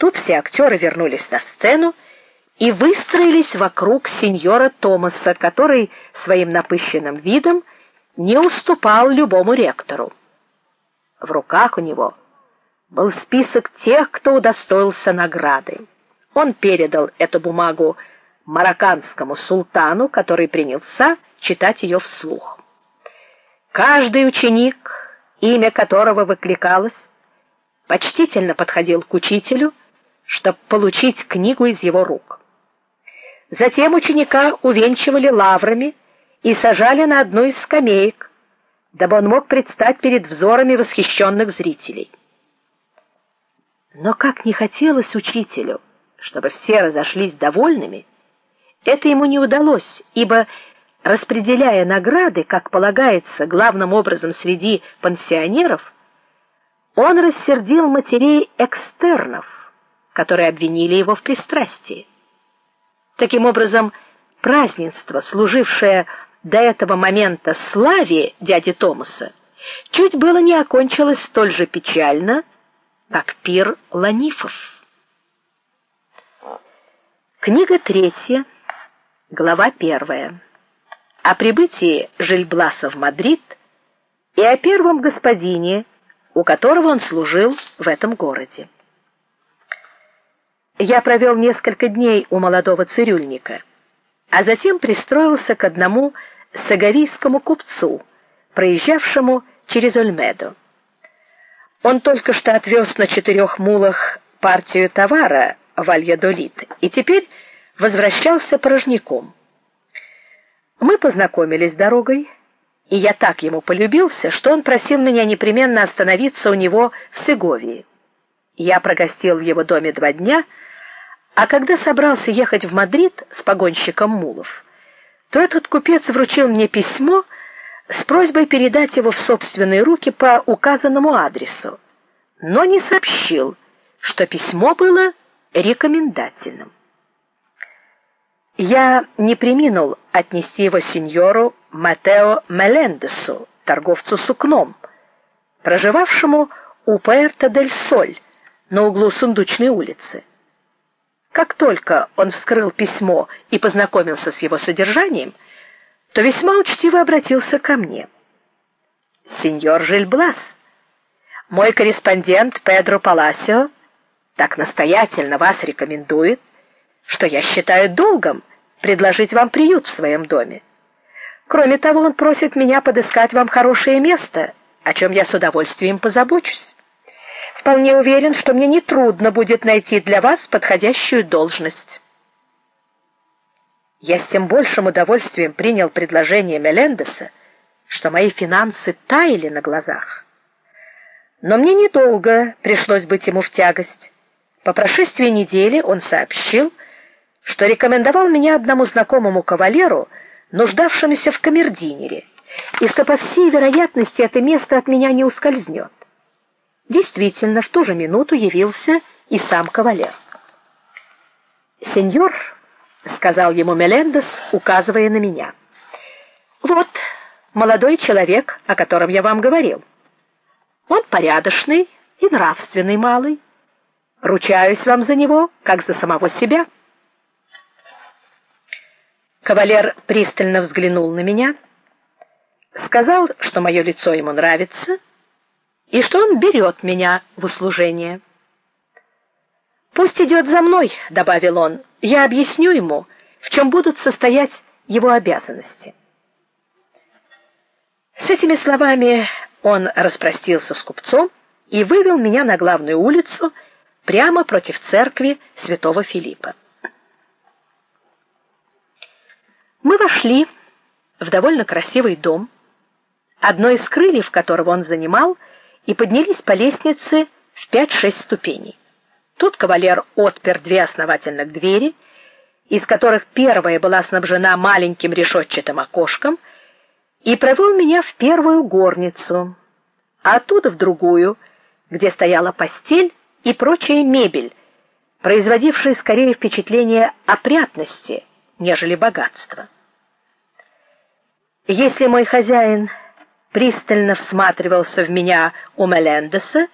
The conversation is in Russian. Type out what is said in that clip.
Тут все актеры вернулись на сцену и выстроились вокруг сеньора Томаса, который своим напыщенным видом не уступал любому ректору. В руках у него был список тех, кто удостоился награды. Он передал эту бумагу марокканскому султану, который принялся читать ее вслух. Каждый ученик, имя которого выкликалось, почтительно подходил к учителю, чтобы получить книгу из его рук. Затем ученика увенчивали лаврами и сажали на одну из скамеек, дабы он мог предстать перед взорами восхищенных зрителей. Но как не хотелось учителю, чтобы все разошлись довольными, это ему не удалось, ибо распределяя награды, как полагается, главным образом среди пансионеров, он рассердил матерей экстернов, которые обвинили его в пристрастии. Таким образом, празднество, служившее до этого момента славе дяди Томаса, чуть было не окончилось столь же печально, как пир Ланифов. Книга третья, глава первая. О прибытии Жильбласа в Мадрид и о первом господине, у которого он служил в этом городе. Я провел несколько дней у молодого цирюльника, а затем пристроился к одному сагавийскому купцу, проезжавшему через Ольмедо. Он только что отвез на четырех мулах партию товара в Альядолит и теперь возвращался порожняком. Мы познакомились дорогой, и я так ему полюбился, что он просил меня непременно остановиться у него в Сеговии. Я прогостил в его доме два дня, а когда собрался ехать в Мадрид с погонщиком мулов, то этот купец вручил мне письмо с просьбой передать его в собственные руки по указанному адресу, но не сообщил, что письмо было рекомендательным. Я не преминул отнести его сеньору Матео Мелендесу, торговцу сукном, проживавшему у Пуэрто-дель-Соль на углу Сундучной улицы. Как только он вскрыл письмо и познакомился с его содержанием, то весьма учтиво обратился ко мне. Сеньор Жильблас, мой корреспондент Педро Паласио так настоятельно вас рекомендует, что я считаю долгом предложить вам приют в своем доме. Кроме того, он просит меня подыскать вам хорошее место, о чем я с удовольствием позабочусь. Вполне уверен, что мне не трудно будет найти для вас подходящую должность. Я с тем большим удовольствием принял предложение Мелендеса, что мои финансы таяли на глазах. Но мне недолго пришлось быть ему в тягость. По прошествии недели он сообщил, что рекомендовал меня одному знакомому кавалеру, нуждавшемуся в камердинере, и что по всей вероятности это место от меня не ускользнет. Действительно, в ту же минуту явился и сам кавалер. "Сеньор", сказал ему Мелендес, указывая на меня. "Вот молодой человек, о котором я вам говорил. Он порядочный и нравственный малый. Ручаюсь вам за него, как за самого себя". Кавалер пристально взглянул на меня, сказал, что мое лицо ему нравится и что он берет меня в услужение. Пусть идет за мной, добавил он. Я объясню ему, в чем будут состоять его обязанности. С этими словами он распростился с купцом и вывел меня на главную улицу прямо против церкви Святого Филиппа. Мы вошли в довольно красивый дом, одно из крыльев которого он занимал и поднялись по лестнице в пять-шесть ступеней. Тут кавалер отпер две основательных двери, из которых первая была снабжена маленьким решетчатым окошком, и провел меня в первую горницу, а оттуда в другую, где стояла постель и прочая мебель, производившая скорее впечатление опрятности, нежели богатства. Если мой хозяин пристально всматривался в меня у Мелендеса,